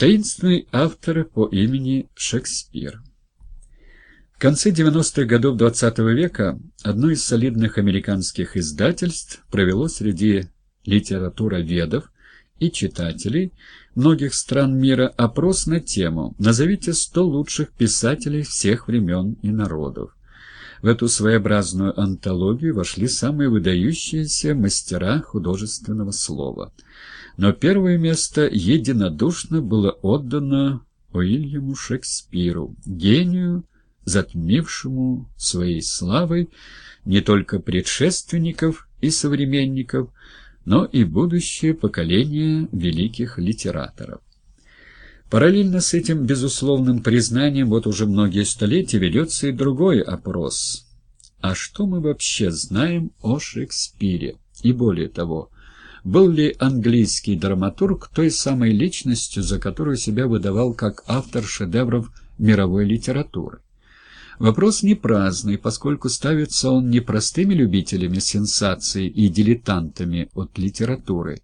Таинственный автор по имени Шекспир. В конце 90-х годов XX -го века одно из солидных американских издательств провело среди литературоведов и читателей многих стран мира опрос на тему «Назовите 100 лучших писателей всех времен и народов». В эту своеобразную антологию вошли самые выдающиеся мастера художественного слова. Но первое место единодушно было отдано Уильяму Шекспиру, гению, затмившему своей славой не только предшественников и современников, но и будущее поколение великих литераторов. Параллельно с этим безусловным признанием вот уже многие столетия ведется и другой опрос. А что мы вообще знаем о Шекспире? И более того, был ли английский драматург той самой личностью, за которую себя выдавал как автор шедевров мировой литературы? Вопрос не праздный, поскольку ставится он не простыми любителями сенсаций и дилетантами от литературы,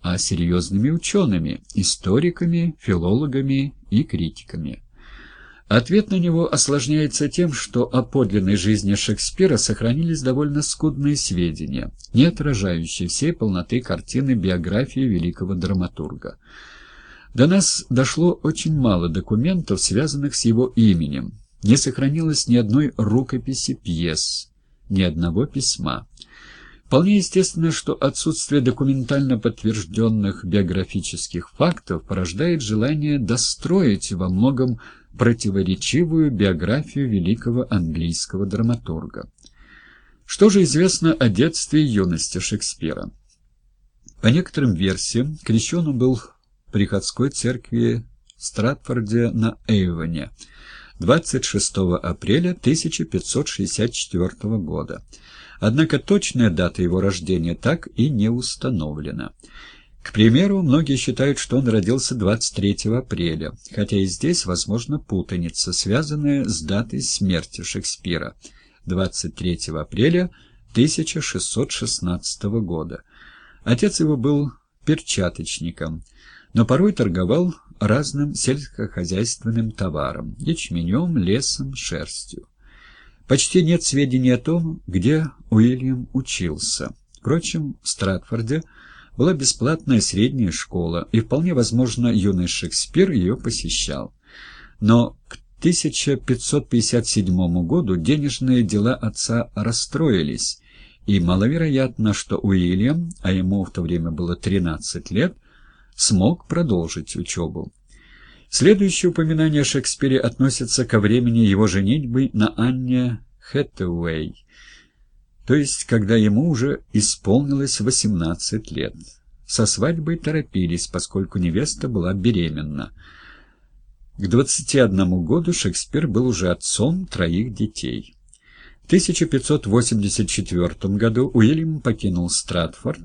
а серьезными учеными, историками, филологами и критиками. Ответ на него осложняется тем, что о подлинной жизни Шекспира сохранились довольно скудные сведения, не отражающие всей полноты картины биографии великого драматурга. До нас дошло очень мало документов, связанных с его именем. Не сохранилось ни одной рукописи пьес, ни одного письма. Вполне естественно, что отсутствие документально подтвержденных биографических фактов порождает желание достроить во многом противоречивую биографию великого английского драматурга. Что же известно о детстве и юности Шекспира? По некоторым версиям, крещен он был в приходской церкви в Стратфорде на Эйвоне 26 апреля 1564 года. Однако точная дата его рождения так и не установлена. К примеру, многие считают, что он родился 23 апреля, хотя и здесь возможна путаница, связанная с датой смерти Шекспира – 23 апреля 1616 года. Отец его был перчаточником, но порой торговал разным сельскохозяйственным товаром – ячменем, лесом, шерстью. Почти нет сведений о том, где Уильям учился. Впрочем, в Стратфорде была бесплатная средняя школа, и вполне возможно, юный Шекспир ее посещал. Но к 1557 году денежные дела отца расстроились, и маловероятно, что Уильям, а ему в то время было 13 лет, смог продолжить учебу. Следующее упоминание о Шекспире относится ко времени его женитьбы на Анне Хэтэуэй, то есть когда ему уже исполнилось 18 лет. Со свадьбой торопились, поскольку невеста была беременна. К 21 году Шекспир был уже отцом троих детей. В 1584 году Уильям покинул Стратфорд,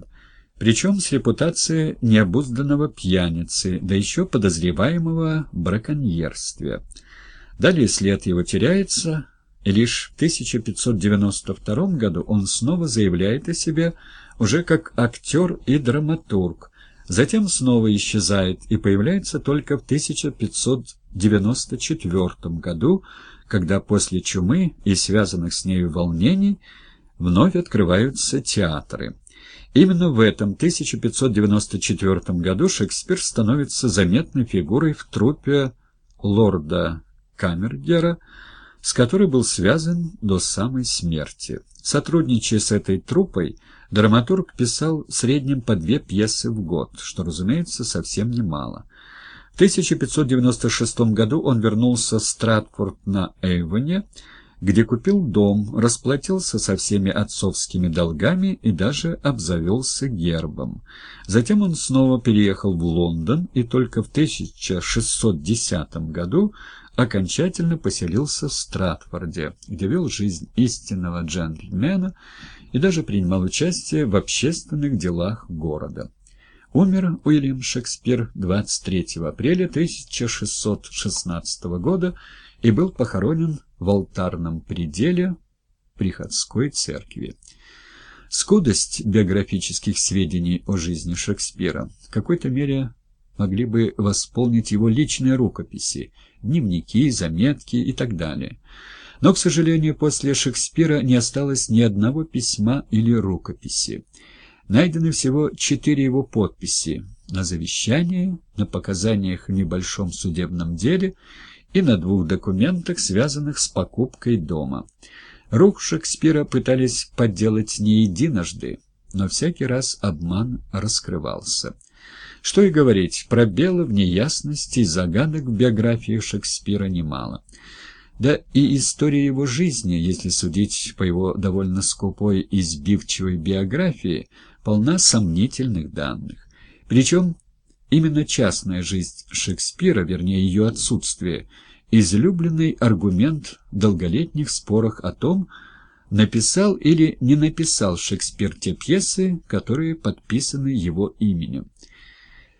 причем с репутацией необузданного пьяницы, да еще подозреваемого в браконьерстве. Далее след его теряется, и лишь в 1592 году он снова заявляет о себе уже как актер и драматург, затем снова исчезает и появляется только в 1594 году, когда после чумы и связанных с нею волнений вновь открываются театры. Именно в этом 1594 году Шекспир становится заметной фигурой в труппе лорда Камергера, с которой был связан до самой смерти. Сотрудничая с этой труппой, драматург писал в среднем по две пьесы в год, что, разумеется, совсем немало. В 1596 году он вернулся в Стратфорд на Эйвоне, где купил дом, расплатился со всеми отцовскими долгами и даже обзавелся гербом. Затем он снова переехал в Лондон и только в 1610 году окончательно поселился в Стратфорде, где вел жизнь истинного джентльмена и даже принимал участие в общественных делах города. Умер Уильям Шекспир 23 апреля 1616 года и был похоронен в алтарном пределе приходской церкви. Скудость биографических сведений о жизни Шекспира в какой-то мере могли бы восполнить его личные рукописи, дневники, заметки и так далее. Но, к сожалению, после Шекспира не осталось ни одного письма или рукописи. Найдены всего четыре его подписи на завещании, на показаниях в небольшом судебном деле и на двух документах, связанных с покупкой дома. Рук Шекспира пытались подделать не единожды, но всякий раз обман раскрывался. Что и говорить, пробелов, неясностей, загадок в биографии Шекспира немало. Да и история его жизни, если судить по его довольно скупой и сбивчивой биографии, полна сомнительных данных. Причем именно частная жизнь Шекспира, вернее ее отсутствие, излюбленный аргумент в долголетних спорах о том, написал или не написал Шекспир те пьесы, которые подписаны его именем.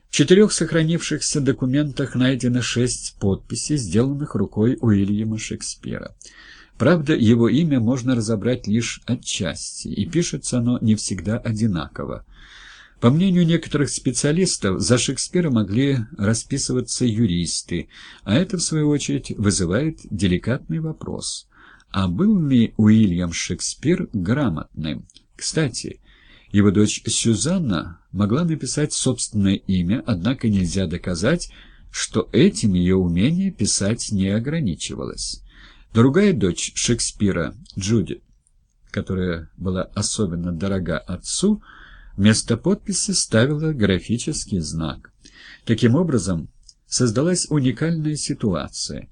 В четырех сохранившихся документах найдено шесть подписей, сделанных рукой Уильяма Шекспира. Правда, его имя можно разобрать лишь отчасти, и пишется оно не всегда одинаково. По мнению некоторых специалистов, за Шекспира могли расписываться юристы, а это, в свою очередь, вызывает деликатный вопрос. А был ли Уильям Шекспир грамотным? Кстати, его дочь Сюзанна могла написать собственное имя, однако нельзя доказать, что этим ее умение писать не ограничивалось. Другая дочь Шекспира, Джудит, которая была особенно дорога отцу, вместо подписи ставила графический знак. Таким образом, создалась уникальная ситуация.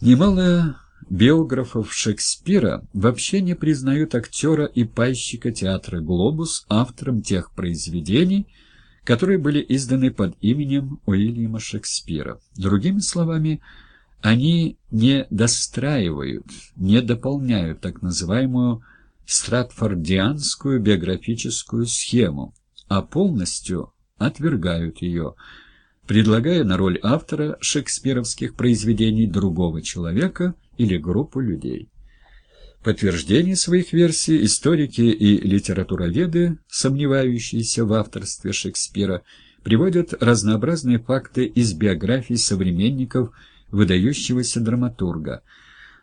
Немало биографов Шекспира вообще не признают актера и пайщика театра «Глобус» автором тех произведений, которые были изданы под именем Уильяма Шекспира. Другими словами, они не достраивают, не дополняют так называемую стратфордианскую биографическую схему, а полностью отвергают ее, предлагая на роль автора шекспировских произведений другого человека или группу людей. Подтверждение своих версий историки и литературоведы, сомневающиеся в авторстве Шекспира, приводят разнообразные факты из биографий современников выдающегося драматурга,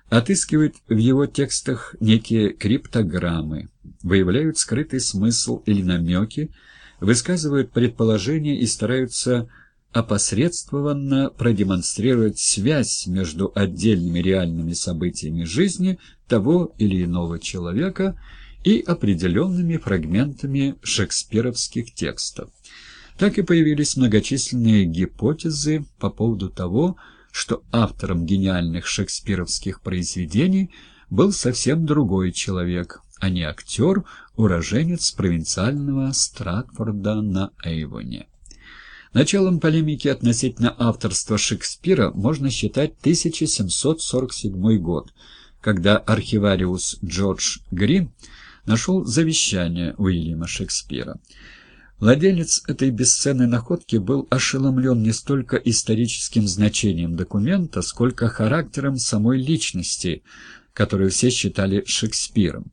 отыскивают в его текстах некие криптограммы, выявляют скрытый смысл или намеки, высказывают предположения и стараются опосредствованно продемонстрировать связь между отдельными реальными событиями жизни того или иного человека и определенными фрагментами шекспировских текстов. Так и появились многочисленные гипотезы по поводу того, что автором гениальных шекспировских произведений был совсем другой человек, а не актер, уроженец провинциального Стратфорда на Эйвоне. Началом полемики относительно авторства Шекспира можно считать 1747 год, когда архивариус Джордж Грин нашел завещание Уильяма Шекспира. Владелец этой бесценной находки был ошеломлен не столько историческим значением документа, сколько характером самой личности, которую все считали Шекспиром.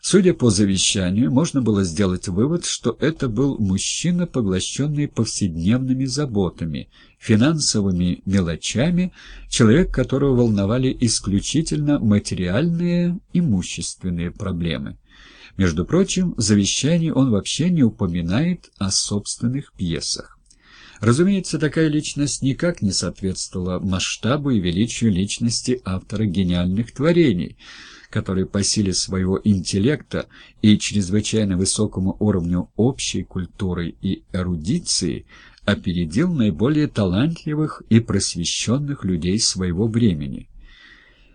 Судя по завещанию, можно было сделать вывод, что это был мужчина, поглощенный повседневными заботами, финансовыми мелочами, человек, которого волновали исключительно материальные, имущественные проблемы. Между прочим, в завещании он вообще не упоминает о собственных пьесах. Разумеется, такая личность никак не соответствовала масштабу и величию личности автора гениальных творений, который по силе своего интеллекта и чрезвычайно высокому уровню общей культуры и эрудиции опередил наиболее талантливых и просвещенных людей своего времени.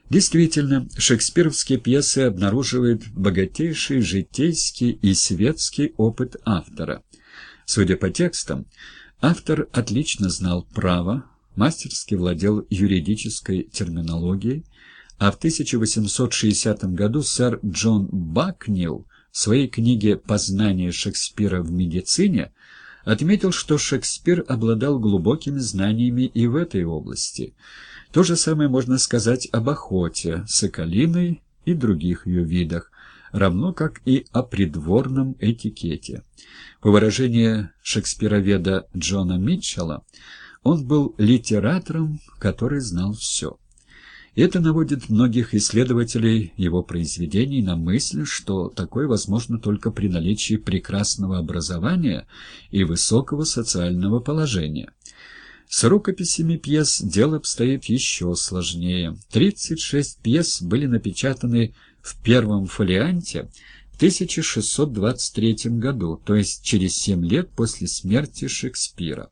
Действительно, шекспировские пьесы обнаруживают богатейший житейский и светский опыт автора. Судя по текстам, автор отлично знал право, мастерски владел юридической терминологией, а в 1860 году сэр Джон Бакнил в своей книге «Познание Шекспира в медицине» отметил, что Шекспир обладал глубокими знаниями и в этой области – то же самое можно сказать об охоте, соколиной и других ее видах, равно как и о придворном этикете. По выражению шекспироведа Джона Митчелла, он был литератором, который знал все. Это наводит многих исследователей его произведений на мысль, что такое возможно только при наличии прекрасного образования и высокого социального положения. С рукописями пьес дело обстоит еще сложнее. 36 пьес были напечатаны в первом фолианте в 1623 году, то есть через 7 лет после смерти Шекспира.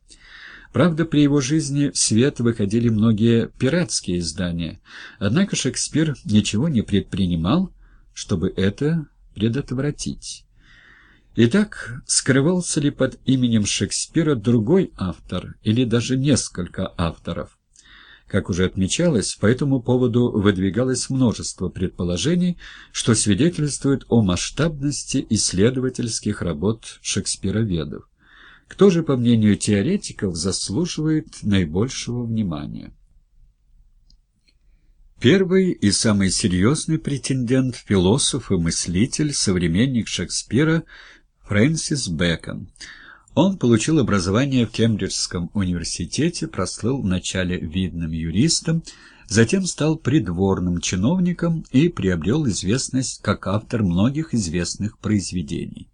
Правда, при его жизни в свет выходили многие пиратские издания, однако Шекспир ничего не предпринимал, чтобы это предотвратить. Итак, скрывался ли под именем Шекспира другой автор или даже несколько авторов? Как уже отмечалось, по этому поводу выдвигалось множество предположений, что свидетельствует о масштабности исследовательских работ шекспироведов. Кто же, по мнению теоретиков, заслуживает наибольшего внимания? Первый и самый серьезный претендент – философ и мыслитель, современник Шекспира Фрэнсис Бэкон. Он получил образование в Кембриджском университете, прослыл вначале видным юристом, затем стал придворным чиновником и приобрел известность как автор многих известных произведений.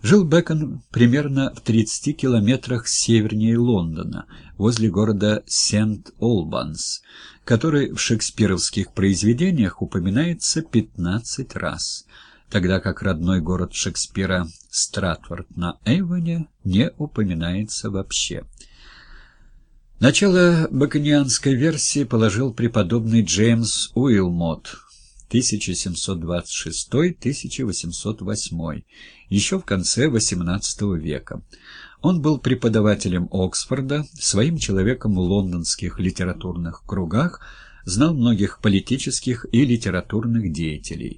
Жил Бэкон примерно в 30 километрах севернее Лондона, возле города Сент-Олбанс, который в шекспировских произведениях упоминается 15 раз, тогда как родной город Шекспира Стратфорд на Эйвоне не упоминается вообще. Начало баконианской версии положил преподобный Джеймс Уилмот, 1726-1808, еще в конце XVIII века. Он был преподавателем Оксфорда, своим человеком в лондонских литературных кругах, знал многих политических и литературных деятелей.